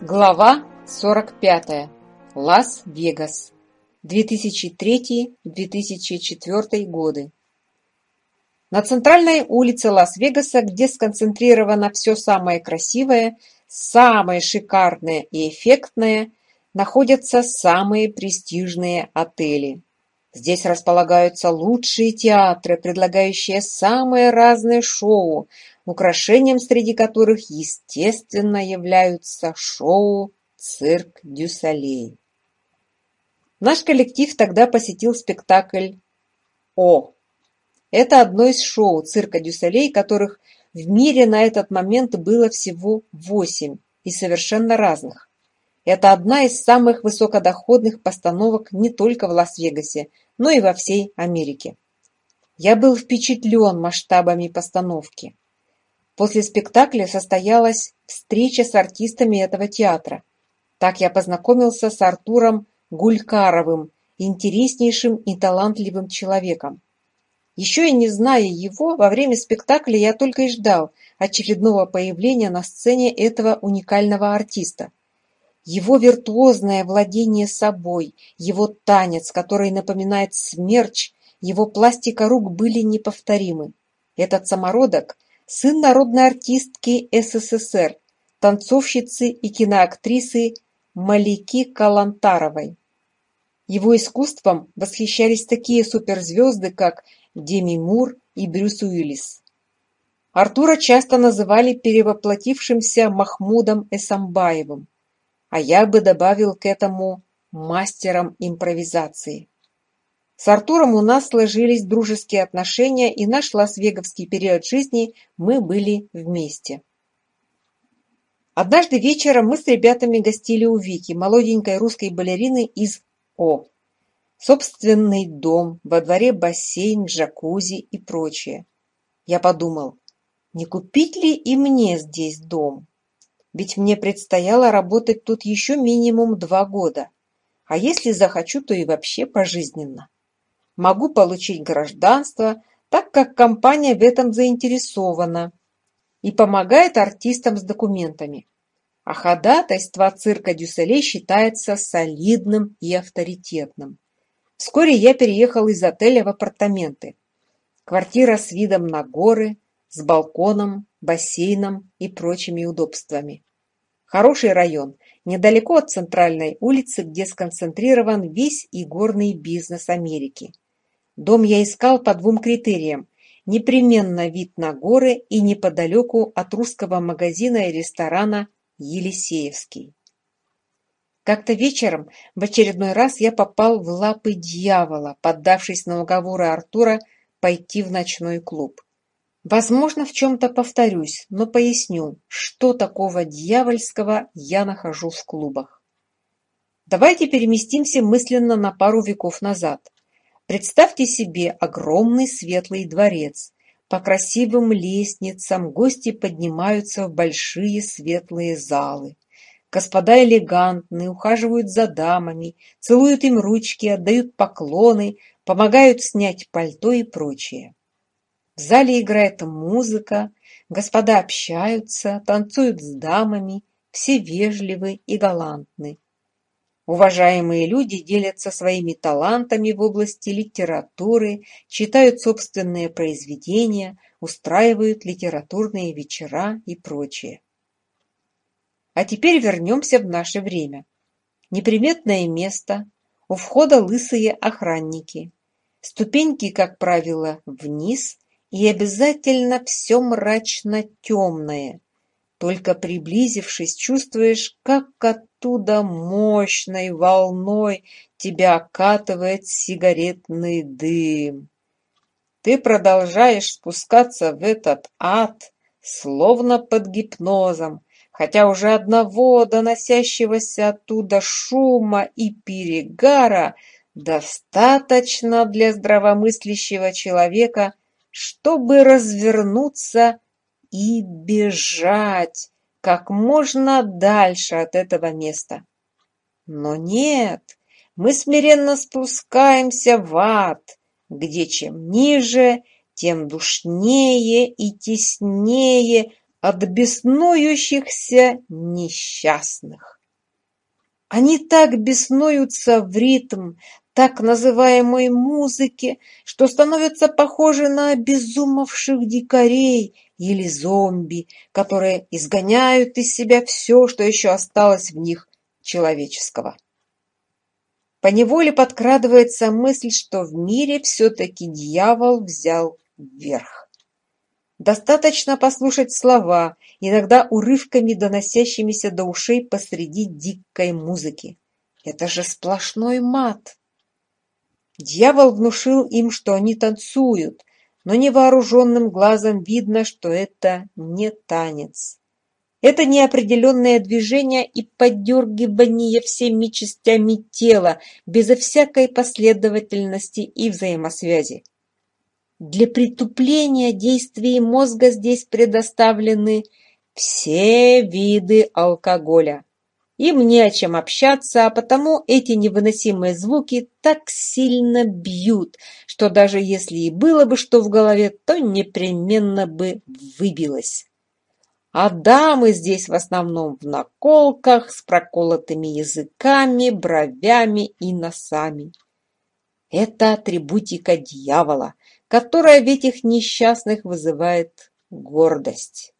Глава 45. Лас-Вегас. 2003-2004 годы. На центральной улице Лас-Вегаса, где сконцентрировано все самое красивое, самое шикарное и эффектное, находятся самые престижные отели. Здесь располагаются лучшие театры, предлагающие самые разные шоу, украшением среди которых, естественно, являются шоу «Цирк дю Солей». Наш коллектив тогда посетил спектакль «О». Это одно из шоу «Цирка дю Солей», которых в мире на этот момент было всего восемь и совершенно разных. Это одна из самых высокодоходных постановок не только в Лас-Вегасе, но и во всей Америке. Я был впечатлен масштабами постановки. После спектакля состоялась встреча с артистами этого театра. Так я познакомился с Артуром Гулькаровым, интереснейшим и талантливым человеком. Еще и не зная его, во время спектакля я только и ждал очередного появления на сцене этого уникального артиста его виртуозное владение собой, его танец, который напоминает смерч, его пластика рук были неповторимы. Этот самородок – сын народной артистки СССР, танцовщицы и киноактрисы Малики Калантаровой. Его искусством восхищались такие суперзвезды, как Деми Мур и Брюс Уиллис. Артура часто называли перевоплотившимся Махмудом Эсамбаевым. А я бы добавил к этому мастером импровизации. С Артуром у нас сложились дружеские отношения, и наш лас-веговский период жизни мы были вместе. Однажды вечером мы с ребятами гостили у Вики, молоденькой русской балерины из О. Собственный дом, во дворе бассейн, джакузи и прочее. Я подумал, не купить ли и мне здесь дом? Ведь мне предстояло работать тут еще минимум два года. А если захочу, то и вообще пожизненно. Могу получить гражданство, так как компания в этом заинтересована и помогает артистам с документами. А ходатайство цирка Дюселе считается солидным и авторитетным. Вскоре я переехал из отеля в апартаменты. Квартира с видом на горы, с балконом, бассейном и прочими удобствами. Хороший район, недалеко от центральной улицы, где сконцентрирован весь игорный бизнес Америки. Дом я искал по двум критериям. Непременно вид на горы и неподалеку от русского магазина и ресторана «Елисеевский». Как-то вечером в очередной раз я попал в лапы дьявола, поддавшись на уговоры Артура пойти в ночной клуб. Возможно, в чем-то повторюсь, но поясню, что такого дьявольского я нахожу в клубах. Давайте переместимся мысленно на пару веков назад. Представьте себе огромный светлый дворец. По красивым лестницам гости поднимаются в большие светлые залы. Господа элегантные, ухаживают за дамами, целуют им ручки, отдают поклоны, помогают снять пальто и прочее. В зале играет музыка, господа общаются, танцуют с дамами, все вежливы и галантны. Уважаемые люди делятся своими талантами в области литературы, читают собственные произведения, устраивают литературные вечера и прочее. А теперь вернемся в наше время. Неприметное место, у входа лысые охранники. Ступеньки, как правило, вниз – и обязательно все мрачно-темное. Только приблизившись, чувствуешь, как оттуда мощной волной тебя окатывает сигаретный дым. Ты продолжаешь спускаться в этот ад, словно под гипнозом, хотя уже одного доносящегося оттуда шума и перегара достаточно для здравомыслящего человека – чтобы развернуться и бежать как можно дальше от этого места. Но нет, мы смиренно спускаемся в ад, где чем ниже, тем душнее и теснее от беснующихся несчастных. Они так беснуются в ритм, так называемой музыки, что становится похоже на безумовших дикарей или зомби, которые изгоняют из себя все, что еще осталось в них человеческого. Поневоле подкрадывается мысль, что в мире все-таки дьявол взял вверх. Достаточно послушать слова, иногда урывками доносящимися до ушей посреди дикой музыки. Это же сплошной мат. Дьявол внушил им, что они танцуют, но невооруженным глазом видно, что это не танец. Это неопределенное движение и поддергивание всеми частями тела, безо всякой последовательности и взаимосвязи. Для притупления действий мозга здесь предоставлены все виды алкоголя. И мне о чем общаться, а потому эти невыносимые звуки так сильно бьют, что даже если и было бы что в голове, то непременно бы выбилось. А дамы здесь в основном в наколках, с проколотыми языками, бровями и носами. Это атрибутика дьявола, которая в этих несчастных вызывает гордость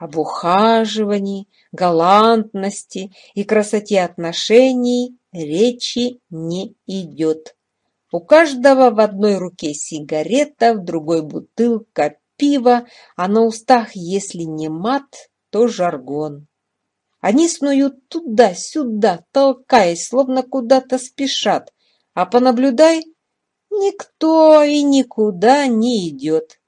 об ухаживании, галантности и красоте отношений речи не идет. У каждого в одной руке сигарета, в другой бутылка пива, а на устах, если не мат, то жаргон. Они снуют туда-сюда, толкаясь, словно куда-то спешат, а понаблюдай, никто и никуда не идет.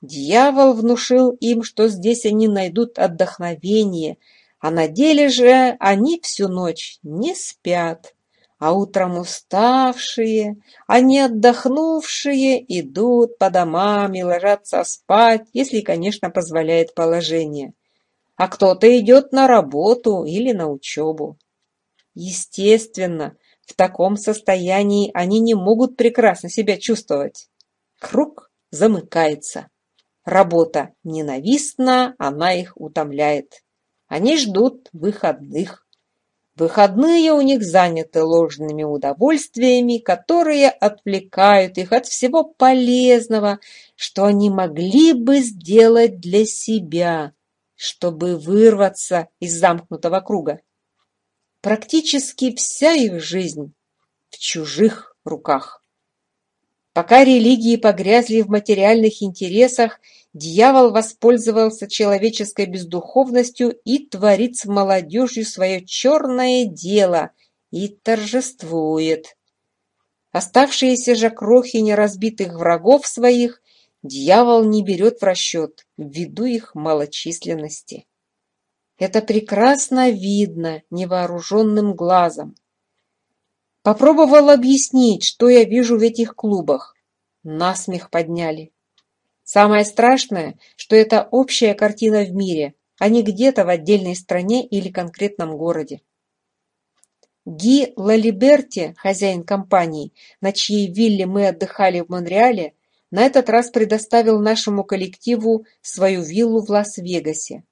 Дьявол внушил им, что здесь они найдут отдохновение, а на деле же они всю ночь не спят, а утром уставшие, а они отдохнувшие идут по домам и ложатся спать, если, конечно, позволяет положение. А кто-то идет на работу или на учебу. Естественно, в таком состоянии они не могут прекрасно себя чувствовать. Круг замыкается. Работа ненавистна, она их утомляет. Они ждут выходных. Выходные у них заняты ложными удовольствиями, которые отвлекают их от всего полезного, что они могли бы сделать для себя, чтобы вырваться из замкнутого круга. Практически вся их жизнь в чужих руках. Пока религии погрязли в материальных интересах, дьявол воспользовался человеческой бездуховностью и творит с молодежью свое черное дело и торжествует. Оставшиеся же крохи неразбитых врагов своих дьявол не берет в расчет ввиду их малочисленности. Это прекрасно видно невооруженным глазом. Попробовал объяснить, что я вижу в этих клубах. Насмех подняли. Самое страшное, что это общая картина в мире, а не где-то в отдельной стране или конкретном городе. Ги Лалиберти, хозяин компании, на чьей вилле мы отдыхали в Монреале, на этот раз предоставил нашему коллективу свою виллу в Лас-Вегасе.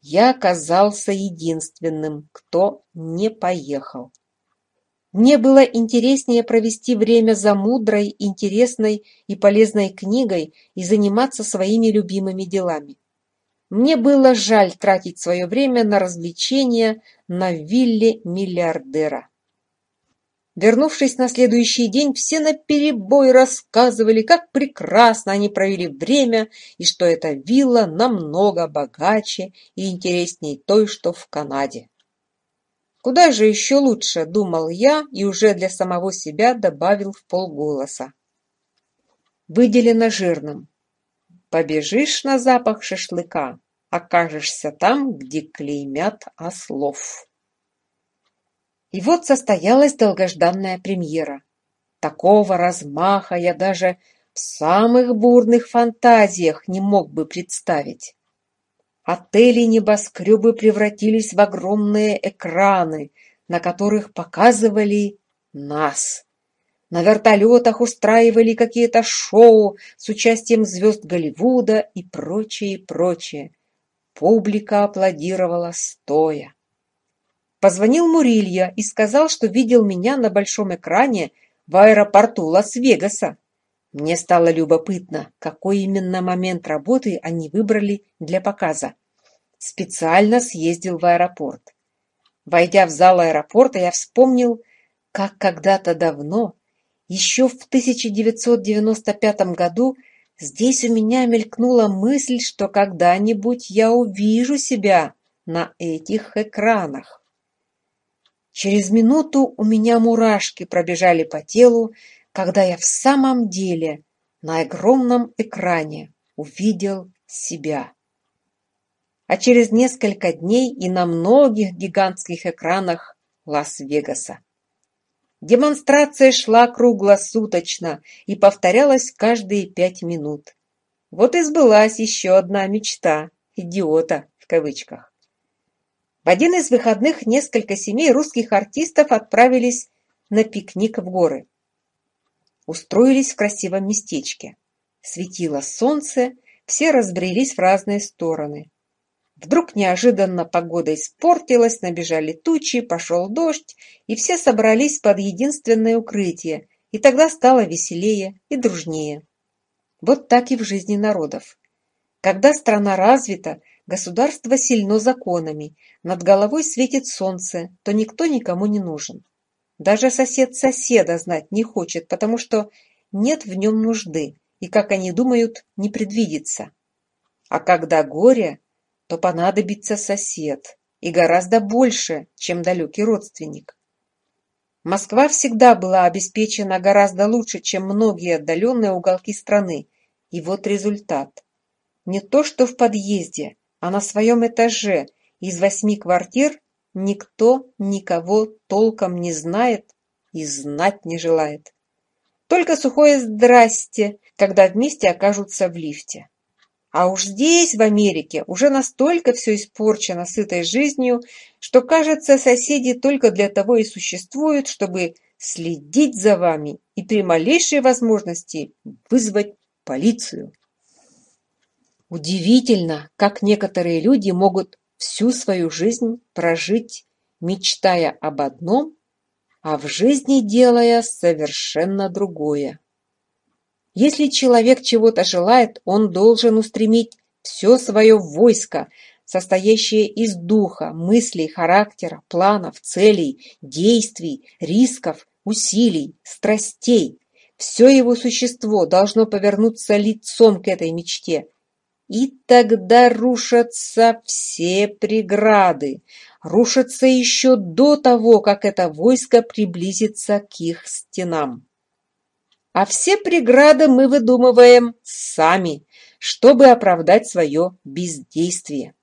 Я оказался единственным, кто не поехал. Мне было интереснее провести время за мудрой, интересной и полезной книгой и заниматься своими любимыми делами. Мне было жаль тратить свое время на развлечения на вилле миллиардера. Вернувшись на следующий день, все наперебой рассказывали, как прекрасно они провели время и что эта вилла намного богаче и интереснее той, что в Канаде. Куда же еще лучше, думал я и уже для самого себя добавил в полголоса. Выделено жирным. Побежишь на запах шашлыка, окажешься там, где клеймят ослов. И вот состоялась долгожданная премьера. Такого размаха я даже в самых бурных фантазиях не мог бы представить. Отели небоскребы превратились в огромные экраны, на которых показывали нас. На вертолетах устраивали какие-то шоу с участием звезд Голливуда и прочее, прочее. Публика аплодировала стоя. Позвонил Мурилья и сказал, что видел меня на большом экране в аэропорту Лас-Вегаса. Мне стало любопытно, какой именно момент работы они выбрали для показа. Специально съездил в аэропорт. Войдя в зал аэропорта, я вспомнил, как когда-то давно, еще в 1995 году, здесь у меня мелькнула мысль, что когда-нибудь я увижу себя на этих экранах. Через минуту у меня мурашки пробежали по телу, когда я в самом деле на огромном экране увидел себя. А через несколько дней и на многих гигантских экранах Лас-Вегаса. Демонстрация шла круглосуточно и повторялась каждые пять минут. Вот и сбылась еще одна мечта «идиота» в кавычках. В один из выходных несколько семей русских артистов отправились на пикник в горы устроились в красивом местечке. Светило солнце, все разбрелись в разные стороны. Вдруг неожиданно погода испортилась, набежали тучи, пошел дождь, и все собрались под единственное укрытие, и тогда стало веселее и дружнее. Вот так и в жизни народов. Когда страна развита, государство сильно законами, над головой светит солнце, то никто никому не нужен. Даже сосед соседа знать не хочет, потому что нет в нем нужды, и, как они думают, не предвидится. А когда горе, то понадобится сосед, и гораздо больше, чем далекий родственник. Москва всегда была обеспечена гораздо лучше, чем многие отдаленные уголки страны, и вот результат. Не то что в подъезде, а на своем этаже из восьми квартир Никто никого толком не знает и знать не желает. Только сухое «здрасте», когда вместе окажутся в лифте. А уж здесь, в Америке, уже настолько все испорчено сытой жизнью, что, кажется, соседи только для того и существуют, чтобы следить за вами и при малейшей возможности вызвать полицию. Удивительно, как некоторые люди могут всю свою жизнь прожить, мечтая об одном, а в жизни делая совершенно другое. Если человек чего-то желает, он должен устремить все свое войско, состоящее из духа, мыслей, характера, планов, целей, действий, рисков, усилий, страстей. Все его существо должно повернуться лицом к этой мечте, и тогда рушатся все преграды, рушатся еще до того, как это войско приблизится к их стенам. А все преграды мы выдумываем сами, чтобы оправдать свое бездействие.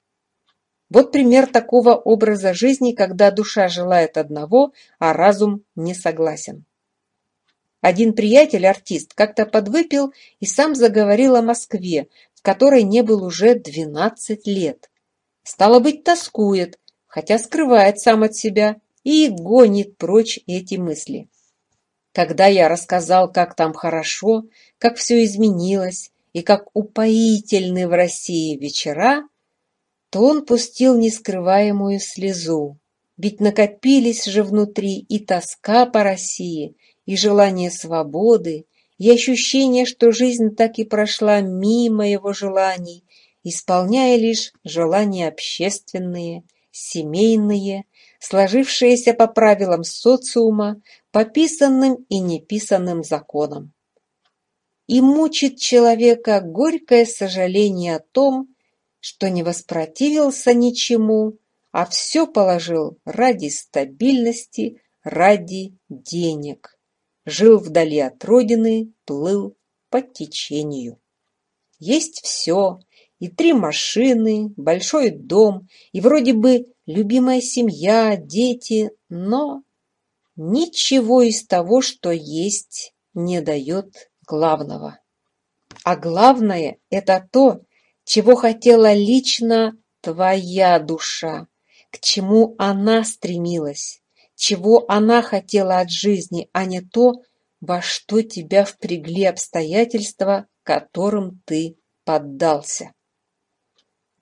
Вот пример такого образа жизни, когда душа желает одного, а разум не согласен. Один приятель, артист, как-то подвыпил и сам заговорил о Москве, которой не был уже двенадцать лет. Стало быть, тоскует, хотя скрывает сам от себя и гонит прочь эти мысли. Когда я рассказал, как там хорошо, как все изменилось и как упоительны в России вечера, то он пустил нескрываемую слезу. Ведь накопились же внутри и тоска по России, и желание свободы, и ощущение, что жизнь так и прошла мимо его желаний, исполняя лишь желания общественные, семейные, сложившиеся по правилам социума, по писанным и неписанным законам. И мучит человека горькое сожаление о том, что не воспротивился ничему, а все положил ради стабильности, ради денег жил вдали от родины, плыл по течению. Есть все, и три машины, большой дом, и вроде бы любимая семья, дети, но ничего из того, что есть, не дает главного. А главное – это то, чего хотела лично твоя душа, к чему она стремилась чего она хотела от жизни, а не то, во что тебя впрягли обстоятельства, которым ты поддался.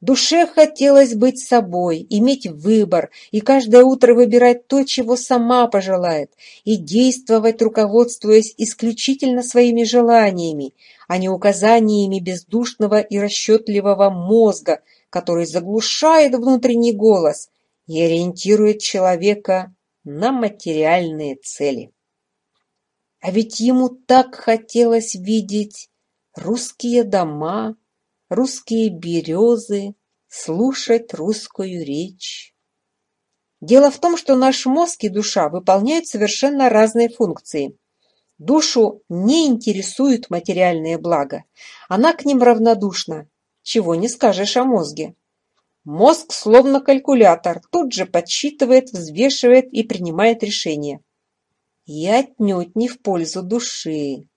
Душе хотелось быть собой, иметь выбор и каждое утро выбирать то, чего сама пожелает, и действовать, руководствуясь исключительно своими желаниями, а не указаниями бездушного и расчетливого мозга, который заглушает внутренний голос и ориентирует человека на материальные цели. А ведь ему так хотелось видеть русские дома, русские березы, слушать русскую речь. Дело в том, что наш мозг и душа выполняют совершенно разные функции. Душу не интересуют материальные блага, она к ним равнодушна, чего не скажешь о мозге. Мозг, словно калькулятор, тут же подсчитывает, взвешивает и принимает решение. И отнюдь не в пользу души.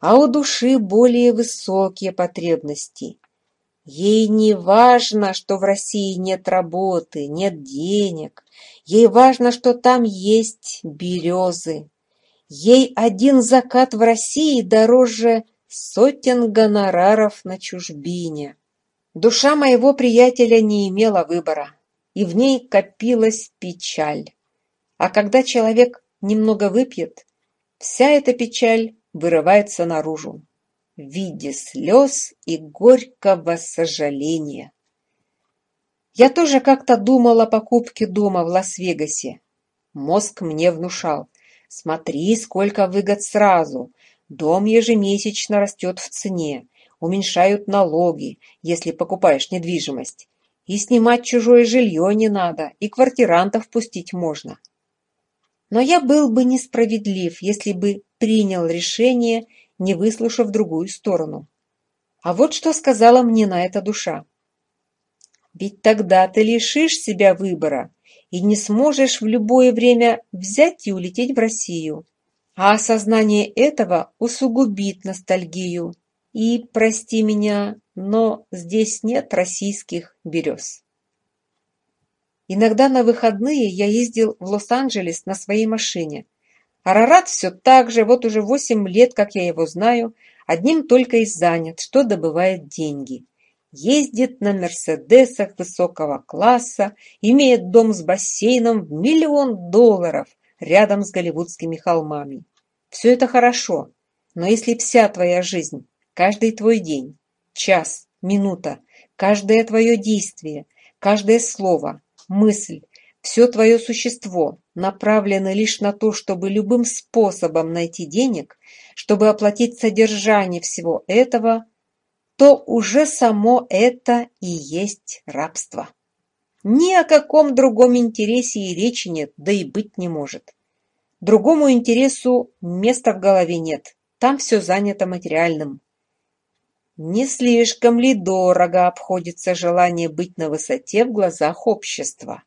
А у души более высокие потребности. Ей не важно, что в России нет работы, нет денег. Ей важно, что там есть березы. Ей один закат в России дороже сотен гонораров на чужбине. Душа моего приятеля не имела выбора, и в ней копилась печаль. А когда человек немного выпьет, вся эта печаль вырывается наружу в виде слез и горького сожаления. Я тоже как-то думал о покупке дома в Лас-Вегасе. Мозг мне внушал. Смотри, сколько выгод сразу. Дом ежемесячно растет в цене уменьшают налоги, если покупаешь недвижимость. И снимать чужое жилье не надо, и квартирантов пустить можно. Но я был бы несправедлив, если бы принял решение, не выслушав другую сторону. А вот что сказала мне на это душа. Ведь тогда ты лишишь себя выбора и не сможешь в любое время взять и улететь в Россию. А осознание этого усугубит ностальгию и, прости меня, но здесь нет российских берез. Иногда на выходные я ездил в Лос-Анджелес на своей машине. Арарат все так же, вот уже восемь лет, как я его знаю, одним только и занят, что добывает деньги. Ездит на мерседесах высокого класса, имеет дом с бассейном в миллион долларов рядом с голливудскими холмами. Все это хорошо, но если вся твоя жизнь каждый твой день, час, минута, каждое твое действие, каждое слово, мысль, все твое существо направлено лишь на то, чтобы любым способом найти денег, чтобы оплатить содержание всего этого, то уже само это и есть рабство. Ни о каком другом интересе и речи нет, да и быть не может. Другому интересу места в голове нет, там все занято материальным, не слишком ли дорого обходится желание быть на высоте в глазах общества.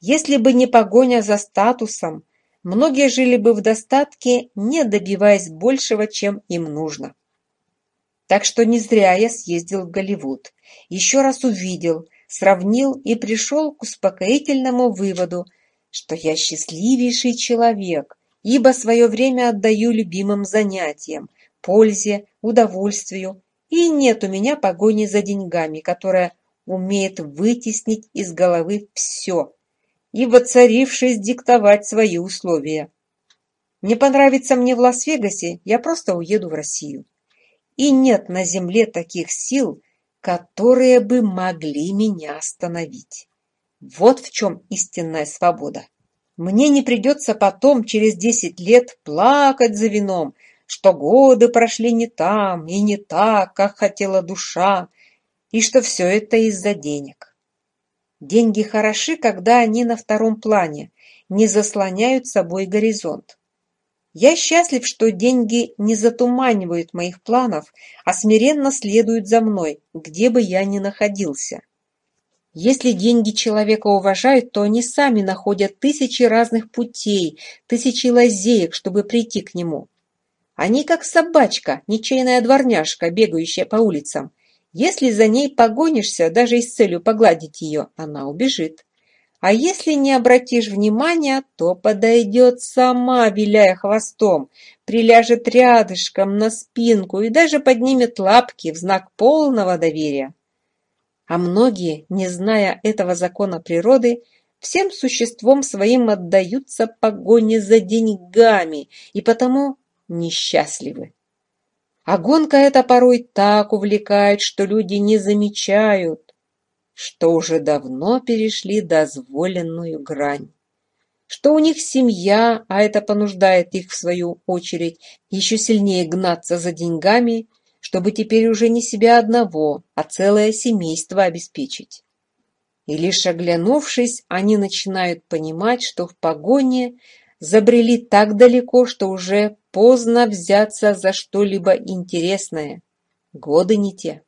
Если бы не погоня за статусом, многие жили бы в достатке, не добиваясь большего, чем им нужно. Так что не зря я съездил в Голливуд, еще раз увидел, сравнил и пришел к успокоительному выводу, что я счастливейший человек, ибо свое время отдаю любимым занятиям, пользе, удовольствию, и нет у меня погони за деньгами, которая умеет вытеснить из головы все и, воцарившись, диктовать свои условия. Не понравится мне в Лас-Вегасе, я просто уеду в Россию. И нет на земле таких сил, которые бы могли меня остановить. Вот в чем истинная свобода. Мне не придется потом, через десять лет, плакать за вином – что годы прошли не там и не так, как хотела душа, и что все это из-за денег. Деньги хороши, когда они на втором плане, не заслоняют собой горизонт. Я счастлив, что деньги не затуманивают моих планов, а смиренно следуют за мной, где бы я ни находился. Если деньги человека уважают, то они сами находят тысячи разных путей, тысячи лазеек, чтобы прийти к нему. Они, как собачка, ничейная дворняжка, бегающая по улицам. Если за ней погонишься, даже и с целью погладить ее, она убежит. А если не обратишь внимания, то подойдет сама, виляя хвостом, приляжет рядышком на спинку и даже поднимет лапки в знак полного доверия. А многие, не зная этого закона природы, всем существом своим отдаются погоне за деньгами и потому несчастливы. А гонка эта порой так увлекает, что люди не замечают, что уже давно перешли дозволенную грань, что у них семья, а это понуждает их, в свою очередь, еще сильнее гнаться за деньгами, чтобы теперь уже не себя одного, а целое семейство обеспечить. И лишь оглянувшись, они начинают понимать, что в погоне Забрели так далеко, что уже поздно взяться за что-либо интересное. Годы не те.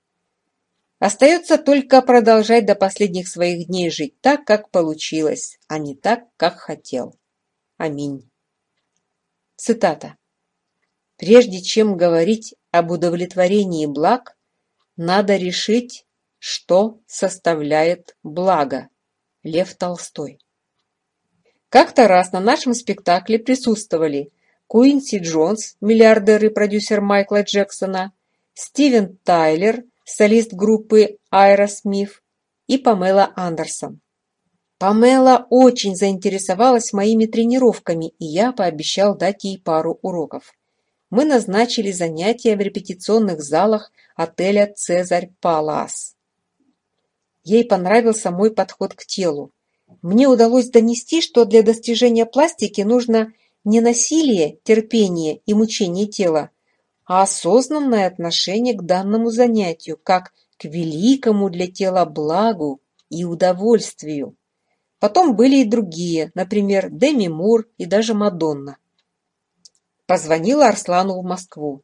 Остается только продолжать до последних своих дней жить так, как получилось, а не так, как хотел. Аминь. Цитата. Прежде чем говорить об удовлетворении благ, надо решить, что составляет благо. Лев Толстой. Как-то раз на нашем спектакле присутствовали Куинси Джонс, миллиардер и продюсер Майкла Джексона, Стивен Тайлер, солист группы Айра Смиф и Памела Андерсон. Памела очень заинтересовалась моими тренировками, и я пообещал дать ей пару уроков. Мы назначили занятия в репетиционных залах отеля «Цезарь Палас». Ей понравился мой подход к телу. Мне удалось донести, что для достижения пластики нужно не насилие, терпение и мучение тела, а осознанное отношение к данному занятию, как к великому для тела благу и удовольствию. Потом были и другие, например, Деми Мур и даже Мадонна. Позвонила Арслану в Москву.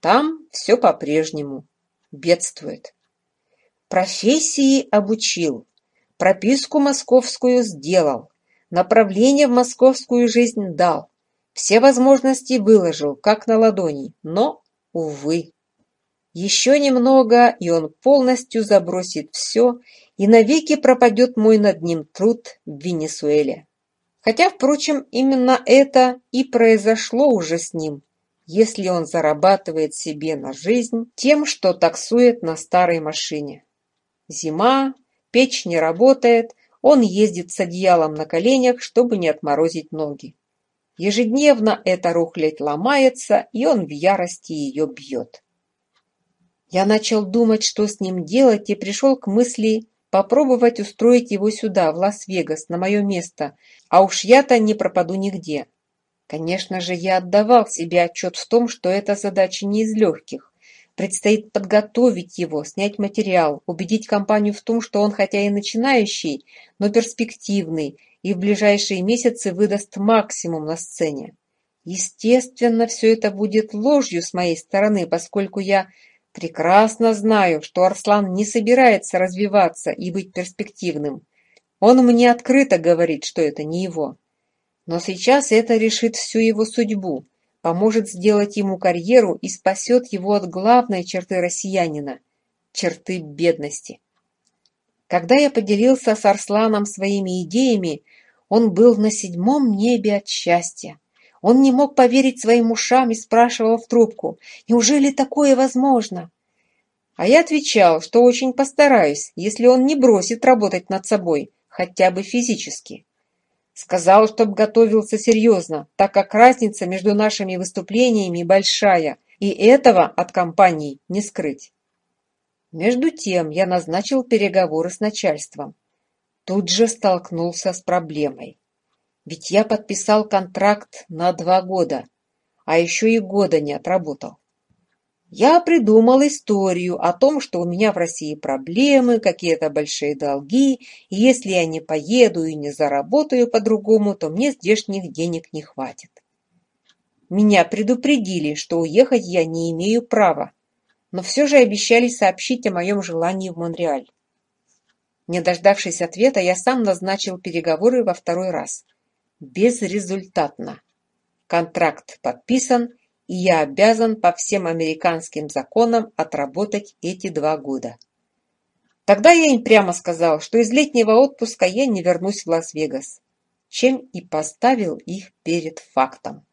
Там все по-прежнему. Бедствует. Профессии обучил прописку московскую сделал, направление в московскую жизнь дал, все возможности выложил, как на ладони, но, увы. Еще немного, и он полностью забросит все, и навеки пропадет мой над ним труд в Венесуэле. Хотя, впрочем, именно это и произошло уже с ним, если он зарабатывает себе на жизнь тем, что таксует на старой машине. Зима, Печь не работает, он ездит с одеялом на коленях, чтобы не отморозить ноги. Ежедневно эта рухлядь ломается, и он в ярости ее бьет. Я начал думать, что с ним делать, и пришел к мысли попробовать устроить его сюда, в Лас-Вегас, на мое место, а уж я-то не пропаду нигде. Конечно же, я отдавал себе отчет в том, что эта задача не из легких. Предстоит подготовить его, снять материал, убедить компанию в том, что он хотя и начинающий, но перспективный и в ближайшие месяцы выдаст максимум на сцене. Естественно, все это будет ложью с моей стороны, поскольку я прекрасно знаю, что Арслан не собирается развиваться и быть перспективным. Он мне открыто говорит, что это не его. Но сейчас это решит всю его судьбу поможет сделать ему карьеру и спасет его от главной черты россиянина – черты бедности. Когда я поделился с Арсланом своими идеями, он был на седьмом небе от счастья. Он не мог поверить своим ушам и спрашивал в трубку, «Неужели такое возможно?» А я отвечал, что очень постараюсь, если он не бросит работать над собой, хотя бы физически. Сказал, чтоб готовился серьезно, так как разница между нашими выступлениями большая, и этого от компании не скрыть. Между тем я назначил переговоры с начальством. Тут же столкнулся с проблемой. Ведь я подписал контракт на два года, а еще и года не отработал. Я придумал историю о том, что у меня в России проблемы, какие-то большие долги, и если я не поеду и не заработаю по-другому, то мне здешних денег не хватит. Меня предупредили, что уехать я не имею права, но все же обещали сообщить о моем желании в Монреаль. Не дождавшись ответа, я сам назначил переговоры во второй раз. Безрезультатно. Контракт подписан – я обязан по всем американским законам отработать эти два года. Тогда я им прямо сказал, что из летнего отпуска я не вернусь в Лас-Вегас, чем и поставил их перед фактом.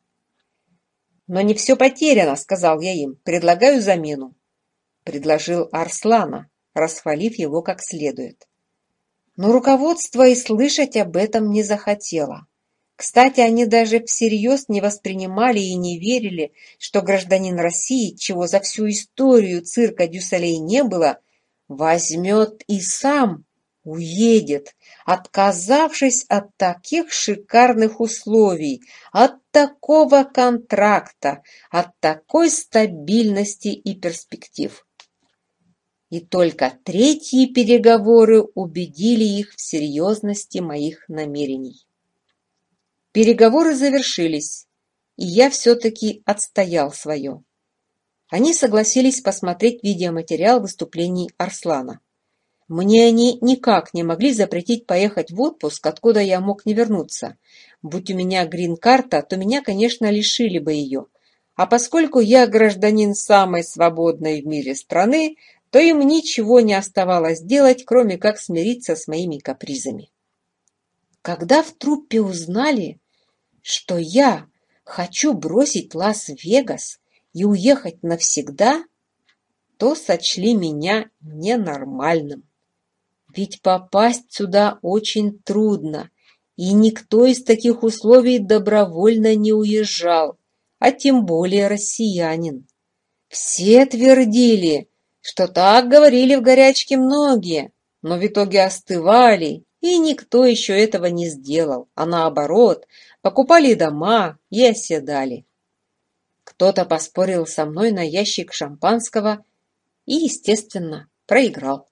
«Но не все потеряно», — сказал я им, — «предлагаю замену». Предложил Арслана, расхвалив его как следует. Но руководство и слышать об этом не захотело. Кстати, они даже всерьез не воспринимали и не верили, что гражданин России, чего за всю историю Цирка дю Солей не было, возьмет и сам уедет, отказавшись от таких шикарных условий, от такого контракта, от такой стабильности и перспектив. И только третьи переговоры убедили их в серьезности моих намерений. Переговоры завершились, и я все-таки отстоял свое. Они согласились посмотреть видеоматериал выступлений Арслана. Мне они никак не могли запретить поехать в отпуск, откуда я мог не вернуться. Будь у меня грин-карта, то меня, конечно, лишили бы ее. А поскольку я гражданин самой свободной в мире страны, то им ничего не оставалось делать, кроме как смириться с моими капризами когда в труппе узнали, что я хочу бросить Лас-Вегас и уехать навсегда, то сочли меня ненормальным. Ведь попасть сюда очень трудно, и никто из таких условий добровольно не уезжал, а тем более россиянин. Все твердили, что так говорили в горячке многие, но в итоге остывали и никто еще этого не сделал, а наоборот, покупали дома и оседали. Кто-то поспорил со мной на ящик шампанского и, естественно, проиграл.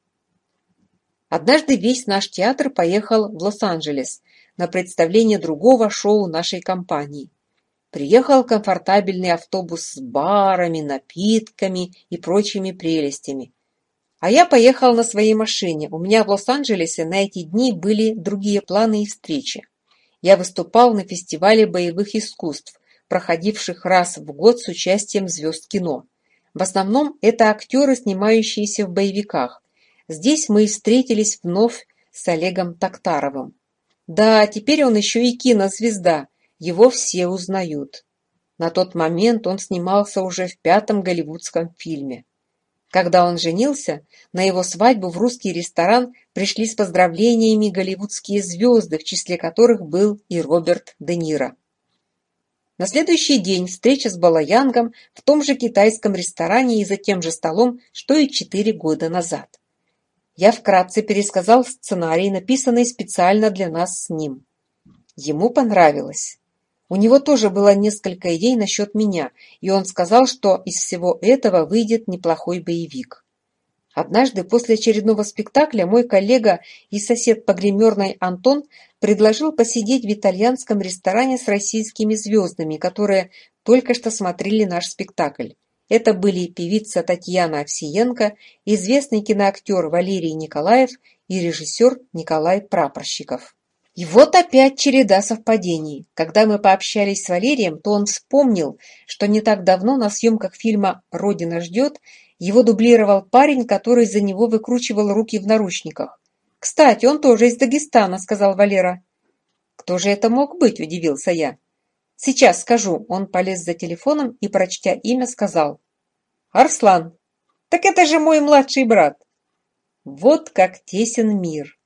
Однажды весь наш театр поехал в Лос-Анджелес на представление другого шоу нашей компании. Приехал комфортабельный автобус с барами, напитками и прочими прелестями. А я поехал на своей машине. У меня в Лос-Анджелесе на эти дни были другие планы и встречи. Я выступал на фестивале боевых искусств, проходивших раз в год с участием звезд кино. В основном это актеры, снимающиеся в боевиках. Здесь мы и встретились вновь с Олегом Токтаровым. Да, теперь он еще и кинозвезда, его все узнают. На тот момент он снимался уже в пятом голливудском фильме. Когда он женился, на его свадьбу в русский ресторан пришли с поздравлениями голливудские звезды, в числе которых был и Роберт Де Ниро. На следующий день встреча с Балаянгом в том же китайском ресторане и за тем же столом, что и четыре года назад. Я вкратце пересказал сценарий, написанный специально для нас с ним. Ему понравилось. У него тоже было несколько идей насчет меня, и он сказал, что из всего этого выйдет неплохой боевик. Однажды после очередного спектакля мой коллега и сосед по гримерной Антон предложил посидеть в итальянском ресторане с российскими звездами, которые только что смотрели наш спектакль. Это были певица Татьяна Овсиенко, известный киноактер Валерий Николаев и режиссер Николай Прапорщиков. И вот опять череда совпадений. Когда мы пообщались с Валерием, то он вспомнил, что не так давно на съемках фильма «Родина ждет» его дублировал парень, который за него выкручивал руки в наручниках. «Кстати, он тоже из Дагестана», — сказал Валера. «Кто же это мог быть?» — удивился я. «Сейчас скажу». Он полез за телефоном и, прочтя имя, сказал. «Арслан». «Так это же мой младший брат». Вот как тесен мир.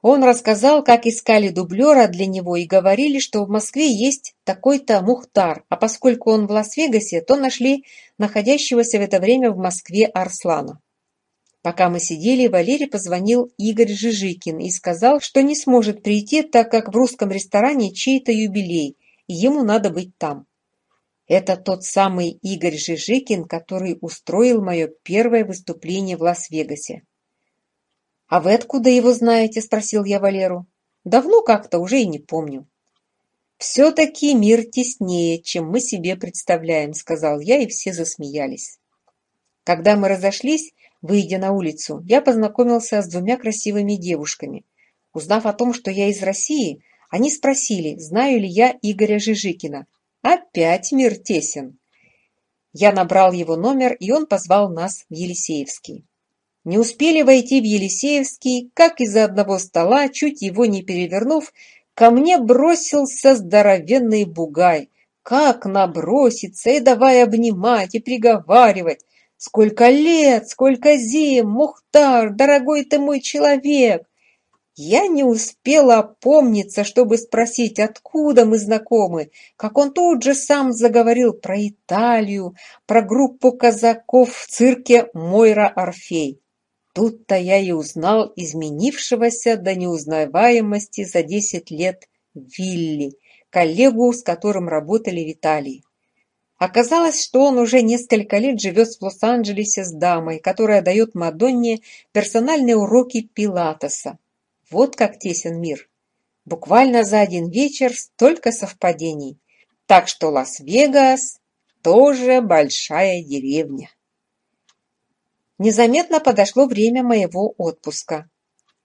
Он рассказал, как искали дублера для него и говорили, что в Москве есть такой-то Мухтар, а поскольку он в Лас-Вегасе, то нашли находящегося в это время в Москве Арслана. Пока мы сидели, Валерий позвонил Игорь Жижикин и сказал, что не сможет прийти, так как в русском ресторане чей-то юбилей, и ему надо быть там. Это тот самый Игорь Жижикин, который устроил мое первое выступление в Лас-Вегасе. «А вы откуда его знаете?» – спросил я Валеру. «Давно как-то, уже и не помню». «Все-таки мир теснее, чем мы себе представляем», – сказал я, и все засмеялись. Когда мы разошлись, выйдя на улицу, я познакомился с двумя красивыми девушками. Узнав о том, что я из России, они спросили, знаю ли я Игоря Жижикина. «Опять мир тесен». Я набрал его номер, и он позвал нас в Елисеевский. Не успели войти в Елисеевский, как из-за одного стола, чуть его не перевернув, ко мне бросился здоровенный бугай. Как наброситься и давай обнимать и приговаривать. Сколько лет, сколько зим, Мухтар, дорогой ты мой человек! Я не успела опомниться, чтобы спросить, откуда мы знакомы, как он тут же сам заговорил про Италию, про группу казаков в цирке «Мойра Орфей». Тут-то я и узнал изменившегося до неузнаваемости за десять лет Вилли, коллегу, с которым работали Виталий. Оказалось, что он уже несколько лет живет в Лос-Анджелесе с дамой, которая дает Мадонне персональные уроки Пилатеса. Вот как тесен мир. Буквально за один вечер столько совпадений. Так что Лас-Вегас тоже большая деревня. Незаметно подошло время моего отпуска.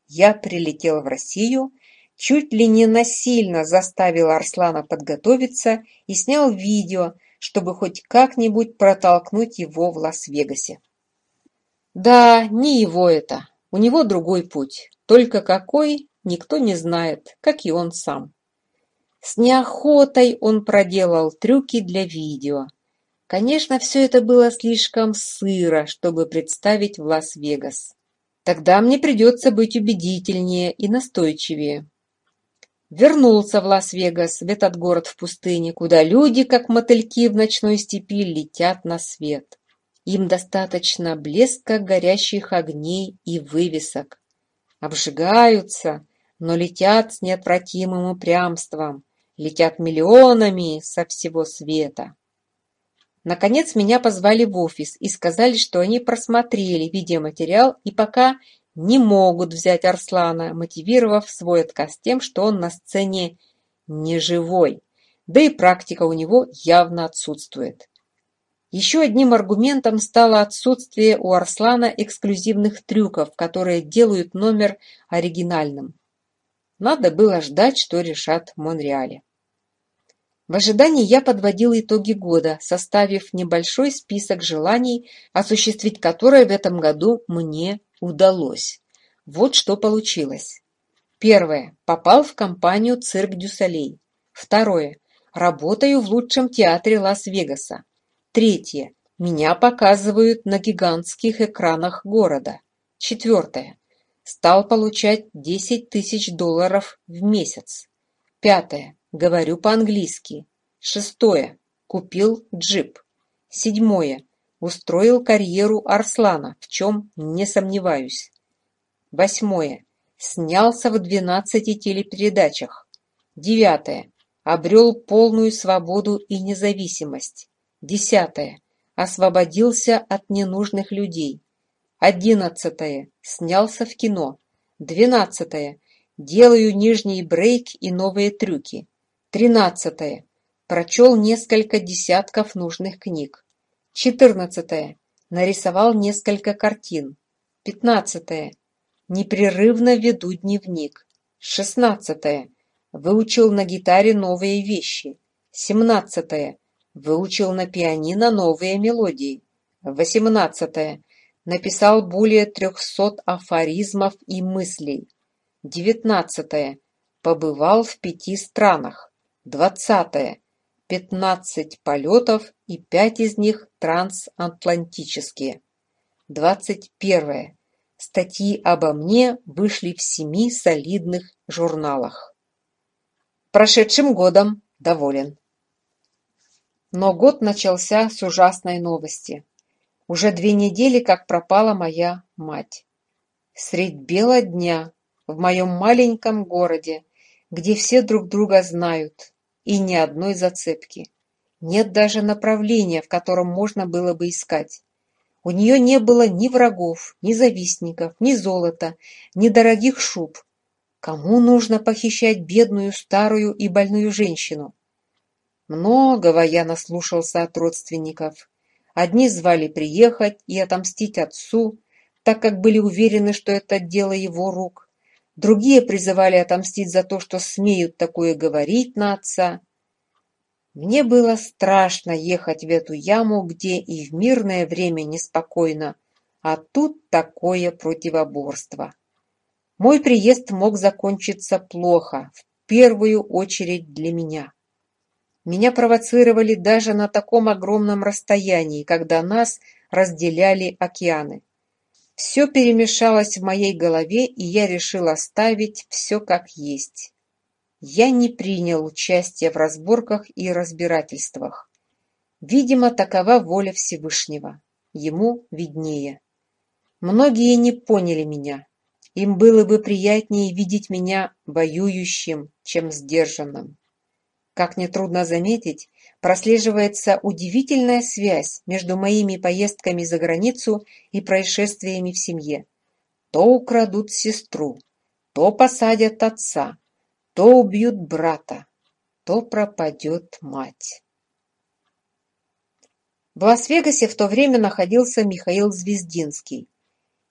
Я прилетел в Россию, чуть ли не насильно заставил Арслана подготовиться и снял видео, чтобы хоть как-нибудь протолкнуть его в Лас-Вегасе. Да, не его это. У него другой путь. Только какой, никто не знает, как и он сам. С неохотой он проделал трюки для видео, Конечно, все это было слишком сыро, чтобы представить в Лас-Вегас. Тогда мне придется быть убедительнее и настойчивее. Вернулся в Лас-Вегас, в этот город в пустыне, куда люди, как мотыльки в ночной степи, летят на свет. Им достаточно блеска горящих огней и вывесок. Обжигаются, но летят с неотвратимым упрямством, летят миллионами со всего света. Наконец меня позвали в офис и сказали, что они просмотрели видеоматериал и пока не могут взять Арслана, мотивировав свой отказ тем, что он на сцене не живой, да и практика у него явно отсутствует. Еще одним аргументом стало отсутствие у Арслана эксклюзивных трюков, которые делают номер оригинальным. Надо было ждать, что решат в Монреале. В ожидании я подводил итоги года, составив небольшой список желаний, осуществить которые в этом году мне удалось. Вот что получилось. Первое. Попал в компанию «Цирк дю Солей». Второе. Работаю в лучшем театре Лас-Вегаса. Третье. Меня показывают на гигантских экранах города. Четвертое. Стал получать 10 тысяч долларов в месяц. Пятое говорю по-английски. Шестое. Купил джип. Седьмое. Устроил карьеру Арслана, в чем не сомневаюсь. Восьмое. Снялся в 12 телепередачах. Девятое. Обрел полную свободу и независимость. Десятое. Освободился от ненужных людей. Одиннадцатое. Снялся в кино. Двенадцатое. Делаю нижний брейк и новые трюки. Тринадцатое. Прочел несколько десятков нужных книг. Четырнадцатое. Нарисовал несколько картин. Пятнадцатое. Непрерывно веду дневник. Шестнадцатое. Выучил на гитаре новые вещи. Семнадцатое. Выучил на пианино новые мелодии. Восемнадцатое. Написал более трехсот афоризмов и мыслей. Девятнадцатое. Побывал в пяти странах. Двадцатое. Пятнадцать полетов и пять из них трансатлантические. Двадцать первое. Статьи обо мне вышли в семи солидных журналах. Прошедшим годом доволен. Но год начался с ужасной новости. Уже две недели, как пропала моя мать. Средь бела дня в моем маленьком городе, где все друг друга знают, и ни одной зацепки. Нет даже направления, в котором можно было бы искать. У нее не было ни врагов, ни завистников, ни золота, ни дорогих шуб. Кому нужно похищать бедную, старую и больную женщину? Многого я наслушался от родственников. Одни звали приехать и отомстить отцу, так как были уверены, что это дело его рук. Другие призывали отомстить за то, что смеют такое говорить на отца. Мне было страшно ехать в эту яму, где и в мирное время неспокойно, а тут такое противоборство. Мой приезд мог закончиться плохо, в первую очередь для меня. Меня провоцировали даже на таком огромном расстоянии, когда нас разделяли океаны. Все перемешалось в моей голове, и я решил оставить все как есть. Я не принял участия в разборках и разбирательствах. Видимо, такова воля Всевышнего. Ему виднее. Многие не поняли меня. Им было бы приятнее видеть меня воюющим, чем сдержанным. Как нетрудно заметить, прослеживается удивительная связь между моими поездками за границу и происшествиями в семье. То украдут сестру, то посадят отца, то убьют брата, то пропадет мать. В Лас-Вегасе в то время находился Михаил Звездинский.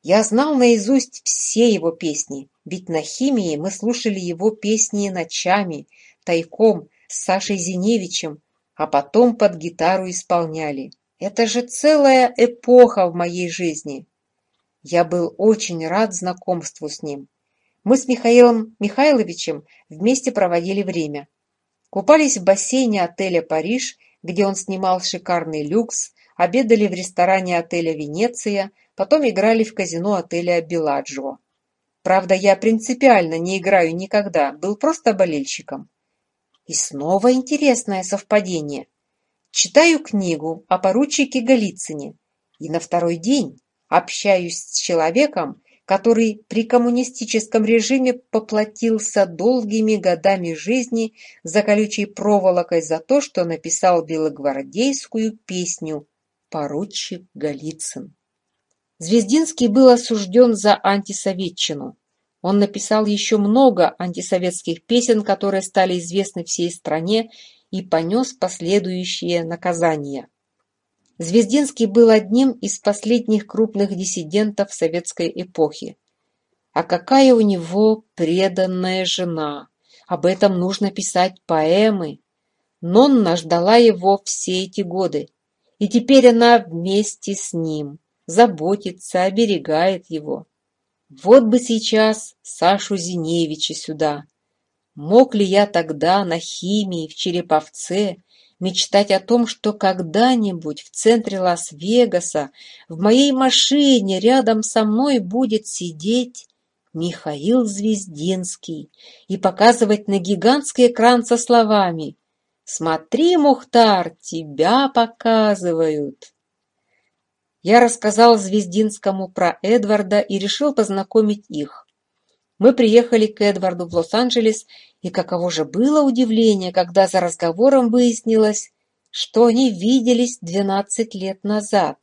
Я знал наизусть все его песни, ведь на химии мы слушали его песни ночами, тайком, с Сашей Зиневичем, а потом под гитару исполняли. Это же целая эпоха в моей жизни. Я был очень рад знакомству с ним. Мы с Михаилом Михайловичем вместе проводили время. Купались в бассейне отеля «Париж», где он снимал шикарный люкс, обедали в ресторане отеля «Венеция», потом играли в казино отеля «Беладжио». Правда, я принципиально не играю никогда, был просто болельщиком. И снова интересное совпадение. Читаю книгу о поручике Голицыне, и на второй день общаюсь с человеком, который при коммунистическом режиме поплатился долгими годами жизни за колючей проволокой за то, что написал белогвардейскую песню «Поручик Голицын». Звездинский был осужден за антисоветчину. Он написал еще много антисоветских песен, которые стали известны всей стране и понес последующие наказания. Звездинский был одним из последних крупных диссидентов советской эпохи. А какая у него преданная жена! Об этом нужно писать поэмы. Нонна ждала его все эти годы, и теперь она вместе с ним заботится, оберегает его. Вот бы сейчас Сашу Зиневича сюда. Мог ли я тогда на химии в Череповце мечтать о том, что когда-нибудь в центре Лас-Вегаса в моей машине рядом со мной будет сидеть Михаил Звездинский и показывать на гигантский экран со словами «Смотри, Мухтар, тебя показывают!» Я рассказал Звездинскому про Эдварда и решил познакомить их. Мы приехали к Эдварду в Лос-Анджелес, и каково же было удивление, когда за разговором выяснилось, что они виделись 12 лет назад.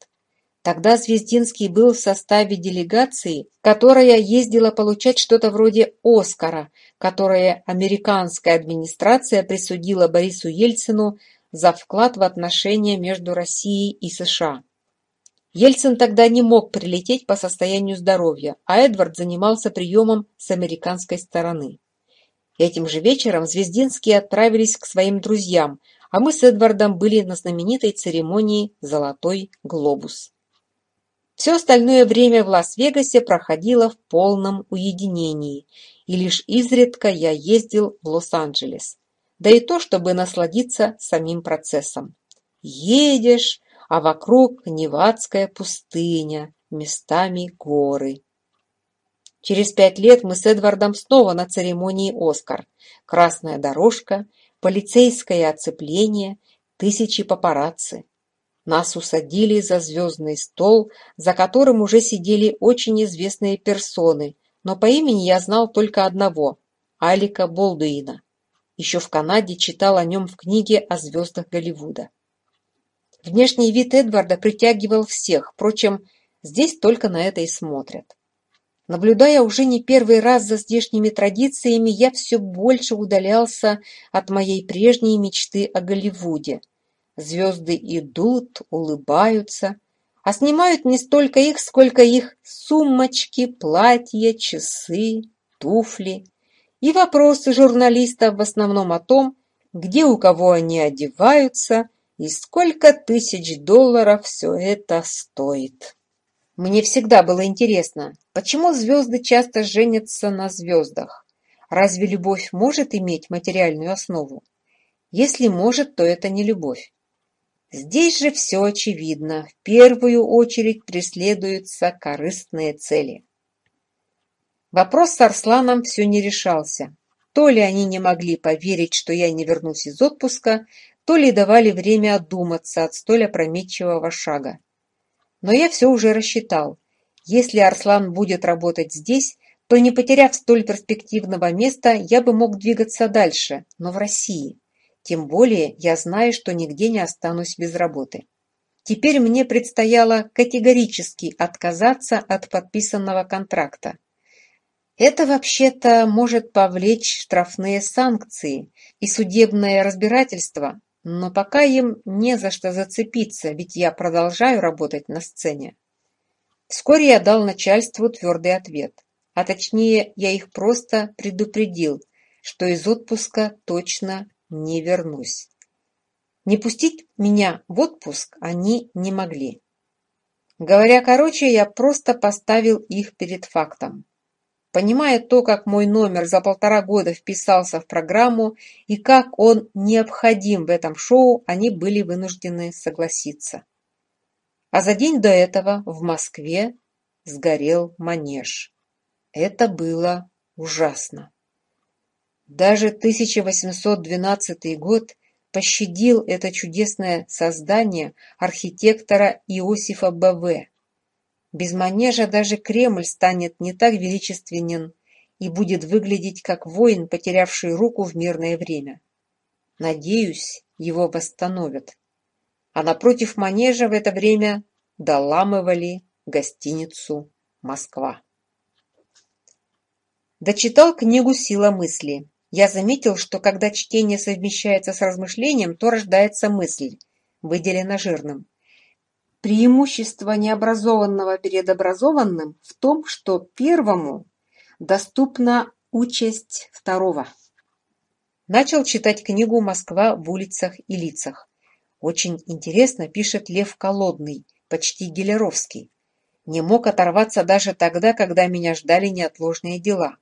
Тогда Звездинский был в составе делегации, которая ездила получать что-то вроде «Оскара», которое американская администрация присудила Борису Ельцину за вклад в отношения между Россией и США. Ельцин тогда не мог прилететь по состоянию здоровья, а Эдвард занимался приемом с американской стороны. Этим же вечером Звездинские отправились к своим друзьям, а мы с Эдвардом были на знаменитой церемонии «Золотой глобус». Все остальное время в Лас-Вегасе проходило в полном уединении, и лишь изредка я ездил в Лос-Анджелес. Да и то, чтобы насладиться самим процессом. Едешь, а вокруг Невадская пустыня, местами горы. Через пять лет мы с Эдвардом снова на церемонии «Оскар». Красная дорожка, полицейское оцепление, тысячи папарацци. Нас усадили за звездный стол, за которым уже сидели очень известные персоны, но по имени я знал только одного – Алика Болдуина. Еще в Канаде читал о нем в книге о звездах Голливуда. Внешний вид Эдварда притягивал всех, впрочем, здесь только на это и смотрят. Наблюдая уже не первый раз за здешними традициями, я все больше удалялся от моей прежней мечты о Голливуде. Звезды идут, улыбаются, а снимают не столько их, сколько их сумочки, платья, часы, туфли. И вопросы журналистов в основном о том, где у кого они одеваются – и сколько тысяч долларов все это стоит. Мне всегда было интересно, почему звезды часто женятся на звездах? Разве любовь может иметь материальную основу? Если может, то это не любовь. Здесь же все очевидно. В первую очередь преследуются корыстные цели. Вопрос с Арсланом все не решался. То ли они не могли поверить, что я не вернусь из отпуска, то ли давали время одуматься от столь опрометчивого шага. Но я все уже рассчитал. Если Арслан будет работать здесь, то, не потеряв столь перспективного места, я бы мог двигаться дальше, но в России. Тем более я знаю, что нигде не останусь без работы. Теперь мне предстояло категорически отказаться от подписанного контракта. Это вообще-то может повлечь штрафные санкции и судебное разбирательство, но пока им не за что зацепиться, ведь я продолжаю работать на сцене. Вскоре я дал начальству твердый ответ, а точнее я их просто предупредил, что из отпуска точно не вернусь. Не пустить меня в отпуск они не могли. Говоря короче, я просто поставил их перед фактом. Понимая то, как мой номер за полтора года вписался в программу и как он необходим в этом шоу, они были вынуждены согласиться. А за день до этого в Москве сгорел манеж. Это было ужасно. Даже 1812 год пощадил это чудесное создание архитектора Иосифа Б.В., без манежа даже Кремль станет не так величественен и будет выглядеть как воин, потерявший руку в мирное время. Надеюсь, его восстановят. А напротив манежа в это время доламывали гостиницу «Москва». Дочитал книгу «Сила мысли». Я заметил, что когда чтение совмещается с размышлением, то рождается мысль, выделена жирным. Преимущество необразованного перед образованным в том, что первому доступна участь второго. Начал читать книгу «Москва в улицах и лицах». Очень интересно пишет Лев Колодный, почти Гелеровский. Не мог оторваться даже тогда, когда меня ждали неотложные дела.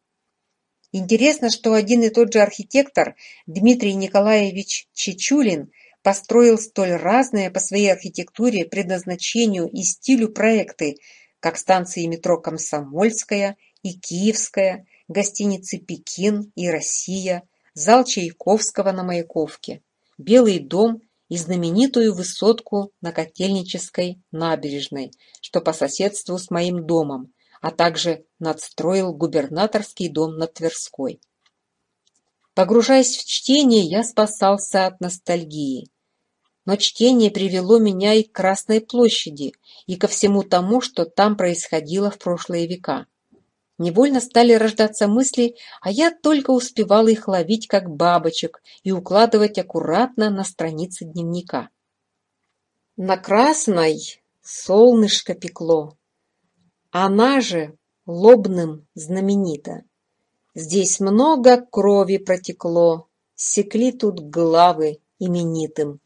Интересно, что один и тот же архитектор Дмитрий Николаевич Чечулин – построил столь разные по своей архитектуре, предназначению и стилю проекты, как станции метро «Комсомольская» и «Киевская», гостиницы «Пекин» и «Россия», зал Чайковского на Маяковке, Белый дом и знаменитую высотку на Котельнической набережной, что по соседству с моим домом, а также надстроил губернаторский дом на Тверской. Погружаясь в чтение, я спасался от ностальгии но чтение привело меня и к Красной площади, и ко всему тому, что там происходило в прошлые века. Невольно стали рождаться мысли, а я только успевала их ловить как бабочек и укладывать аккуратно на страницы дневника. На Красной солнышко пекло. Она же лобным знаменита. Здесь много крови протекло, секли тут главы именитым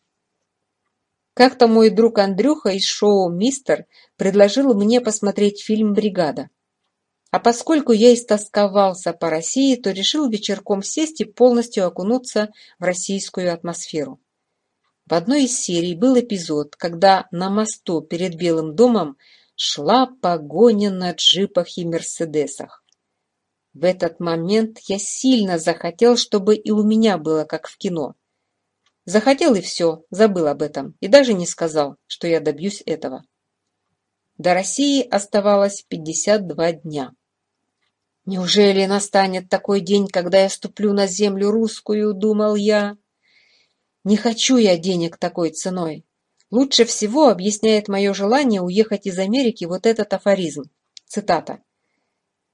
как то мой друг андрюха из шоу мистер предложил мне посмотреть фильм бригада а поскольку я истосковался по России, то решил вечерком сесть и полностью окунуться в российскую атмосферу. В одной из серий был эпизод, когда на мосту перед Белым домом шла погоня на джипах и мерседесах. В этот момент я сильно захотел, чтобы и у меня было как в кино захотел и все, забыл об этом и даже не сказал, что я добьюсь этого. До России оставалось 52 дня. «Неужели настанет такой день, когда я ступлю на землю русскую?» — думал я. «Не хочу я денег такой ценой. Лучше всего объясняет мое желание уехать из Америки вот этот афоризм. Цитата.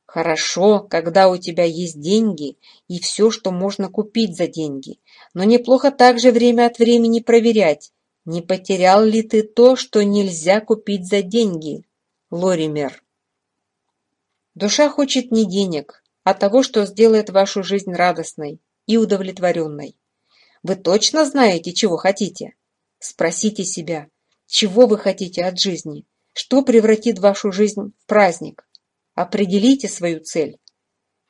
Хорошо, когда у тебя есть деньги и все, что можно купить за деньги, но неплохо также время от времени проверять, не потерял ли ты то, что нельзя купить за деньги, Лоример. Душа хочет не денег, а того, что сделает вашу жизнь радостной и удовлетворенной. Вы точно знаете, чего хотите? Спросите себя, чего вы хотите от жизни, что превратит вашу жизнь в праздник. Определите свою цель.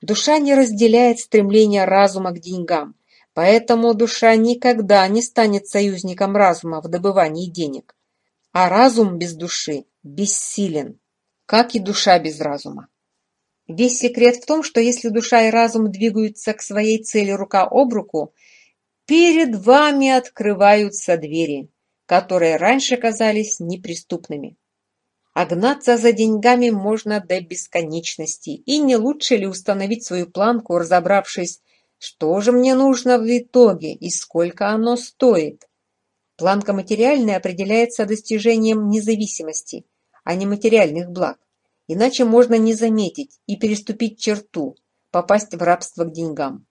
Душа не разделяет стремление разума к деньгам, поэтому душа никогда не станет союзником разума в добывании денег. А разум без души бессилен, как и душа без разума. Весь секрет в том, что если душа и разум двигаются к своей цели рука об руку, перед вами открываются двери, которые раньше казались неприступными. Огнаться за деньгами можно до бесконечности, и не лучше ли установить свою планку, разобравшись, что же мне нужно в итоге и сколько оно стоит? Планка материальная определяется достижением независимости, а не материальных благ. Иначе можно не заметить и переступить черту, попасть в рабство к деньгам.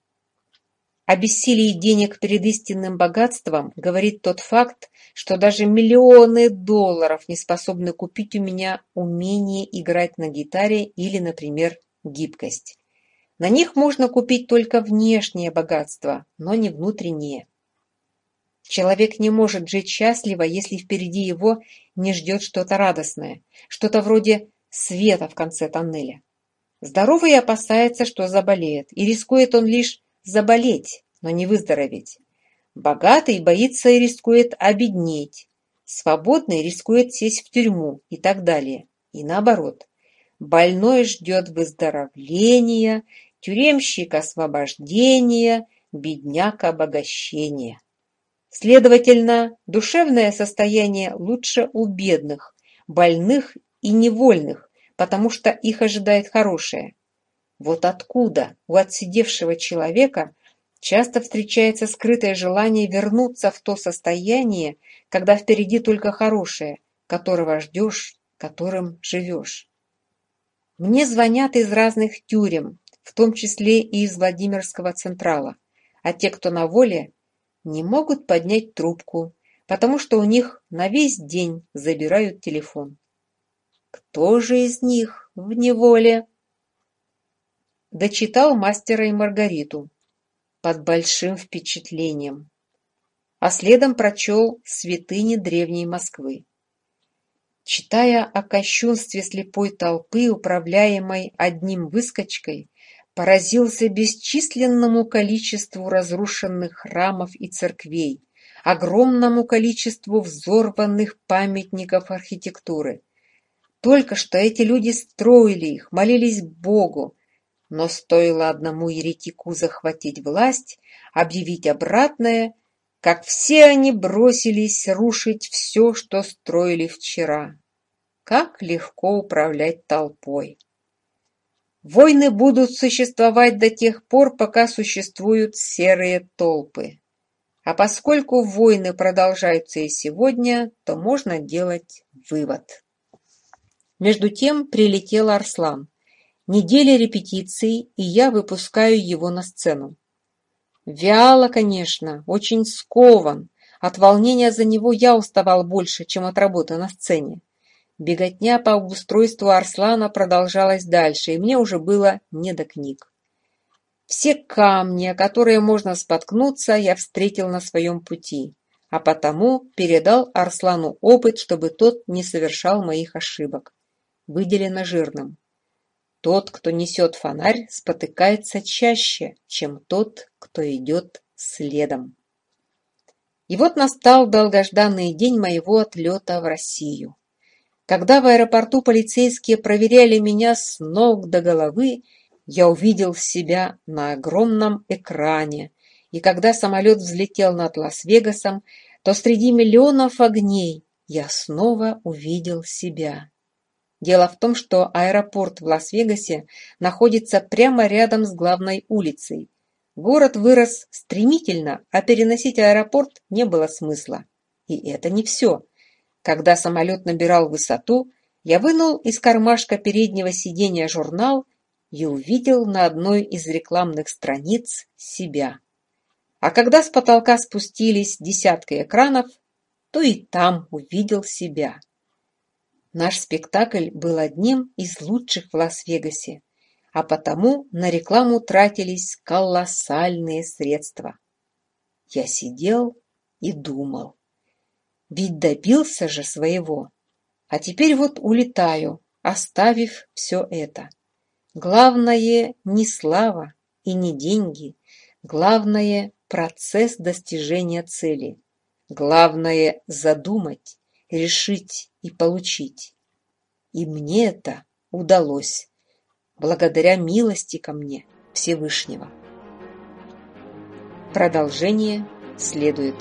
Обессилие денег перед истинным богатством говорит тот факт, что даже миллионы долларов не способны купить у меня умение играть на гитаре или, например, гибкость. На них можно купить только внешнее богатство, но не внутреннее. Человек не может жить счастливо, если впереди его не ждет что-то радостное, что-то вроде света в конце тоннеля. Здоровый опасается, что заболеет, и рискует он лишь заболеть, но не выздороветь. Богатый боится и рискует обеднеть. Свободный рискует сесть в тюрьму и так далее. И наоборот. Больной ждет выздоровления, тюремщик освобождения, бедняк обогащения. Следовательно, душевное состояние лучше у бедных, больных и невольных, потому что их ожидает хорошее. Вот откуда у отсидевшего человека часто встречается скрытое желание вернуться в то состояние, когда впереди только хорошее, которого ждешь, которым живешь. Мне звонят из разных тюрем, в том числе и из Владимирского Централа, а те, кто на воле, не могут поднять трубку, потому что у них на весь день забирают телефон. Кто же из них в неволе? дочитал «Мастера и Маргариту» под большим впечатлением, а следом прочел «Святыни древней Москвы». Читая о кощунстве слепой толпы, управляемой одним выскочкой, поразился бесчисленному количеству разрушенных храмов и церквей, огромному количеству взорванных памятников архитектуры. Только что эти люди строили их, молились Богу, но стоило одному еретику захватить власть, а объявить обратное, как все они бросились рушить все, что строили вчера. Как легко управлять толпой! Войны будут существовать до тех пор, пока существуют серые толпы. А поскольку войны продолжаются и сегодня, то можно делать вывод. Между тем прилетел Арслан. Неделя репетиций, и я выпускаю его на сцену. Вяло, конечно, очень скован. От волнения за него я уставал больше, чем от работы на сцене. Беготня по устройству Арслана продолжалась дальше, и мне уже было не до книг. Все камни, о которые можно споткнуться, я встретил на своем пути, а потому передал Арслану опыт, чтобы тот не совершал моих ошибок. Выделено жирным. Тот, кто несет фонарь, спотыкается чаще, чем тот, кто идет следом. И вот настал долгожданный день моего отлета в Россию. Когда в аэропорту полицейские проверяли меня с ног до головы, я увидел себя на огромном экране. И когда самолет взлетел над Лас-Вегасом, то среди миллионов огней я снова увидел себя. Дело в том, что аэропорт в Лас-Вегасе находится прямо рядом с главной улицей. Город вырос стремительно, а переносить аэропорт не было смысла. И это не все. Когда самолет набирал высоту, я вынул из кармашка переднего сиденья журнал и увидел на одной из рекламных страниц себя. А когда с потолка спустились десятки экранов, то и там увидел себя. Наш спектакль был одним из лучших в Лас-Вегасе, а потому на рекламу тратились колоссальные средства. Я сидел и думал. Ведь добился же своего. А теперь вот улетаю, оставив все это. Главное не слава и не деньги. Главное – процесс достижения цели. Главное – задумать решить и получить. И мне это удалось, благодаря милости ко мне Всевышнего. Продолжение следует.